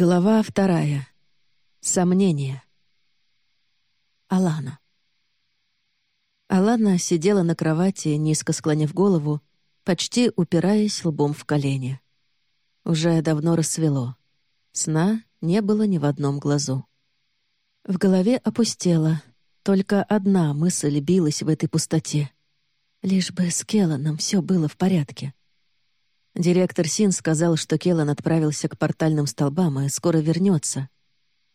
Глава вторая. Сомнение. Алана. Алана сидела на кровати, низко склонив голову, почти упираясь лбом в колени. Уже давно рассвело. Сна не было ни в одном глазу. В голове опустело. Только одна мысль билась в этой пустоте. Лишь бы с Келланом все было в порядке. Директор Син сказал, что Келлан отправился к портальным столбам и скоро вернется.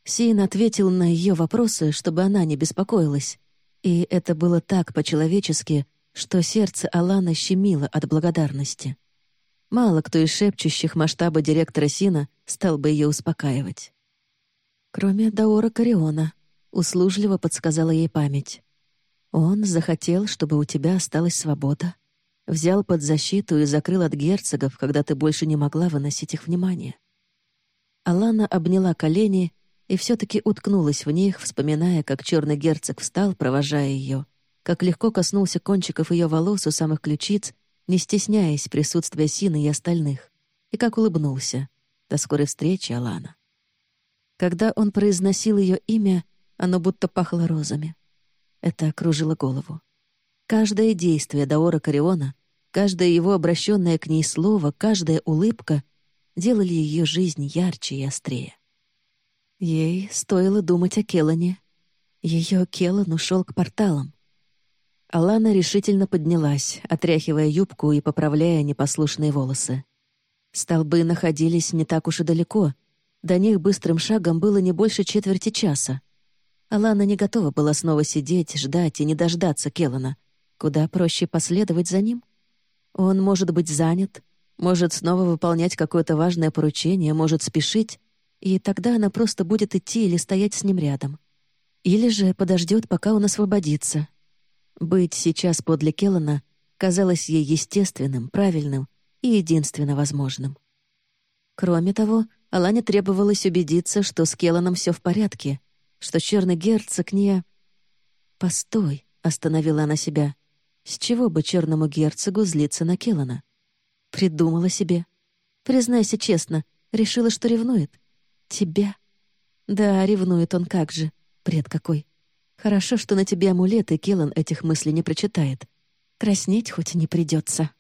Син ответил на ее вопросы, чтобы она не беспокоилась. И это было так по-человечески, что сердце Алана щемило от благодарности. Мало кто из шепчущих масштаба директора Сина стал бы ее успокаивать. Кроме Даора Кариона, услужливо подсказала ей память. Он захотел, чтобы у тебя осталась свобода, Взял под защиту и закрыл от герцогов, когда ты больше не могла выносить их внимание. Алана обняла колени и все таки уткнулась в них, вспоминая, как черный герцог встал, провожая ее, как легко коснулся кончиков ее волос у самых ключиц, не стесняясь присутствия Сины и остальных, и как улыбнулся. До скорой встречи, Алана. Когда он произносил ее имя, оно будто пахло розами. Это окружило голову. Каждое действие Даора Кариона, каждое его обращенное к ней слово, каждая улыбка делали ее жизнь ярче и острее. Ей стоило думать о Келлане. Ее Келлан ушел к порталам. Алана решительно поднялась, отряхивая юбку и поправляя непослушные волосы. Столбы находились не так уж и далеко. До них быстрым шагом было не больше четверти часа. Алана не готова была снова сидеть, ждать и не дождаться Келлана, Куда проще последовать за ним. Он может быть занят, может снова выполнять какое-то важное поручение, может спешить, и тогда она просто будет идти или стоять с ним рядом. Или же подождет, пока он освободится. Быть сейчас подле Келлана казалось ей естественным, правильным и единственно возможным. Кроме того, Алане требовалось убедиться, что с Келланом все в порядке, что черный герцог не... «Постой», — остановила она себя. С чего бы черному герцогу злиться на Келлана? Придумала себе. Признайся честно, решила, что ревнует. Тебя? Да, ревнует он как же. Бред какой. Хорошо, что на тебе амулет, и Келлан этих мыслей не прочитает. Краснеть хоть не придется.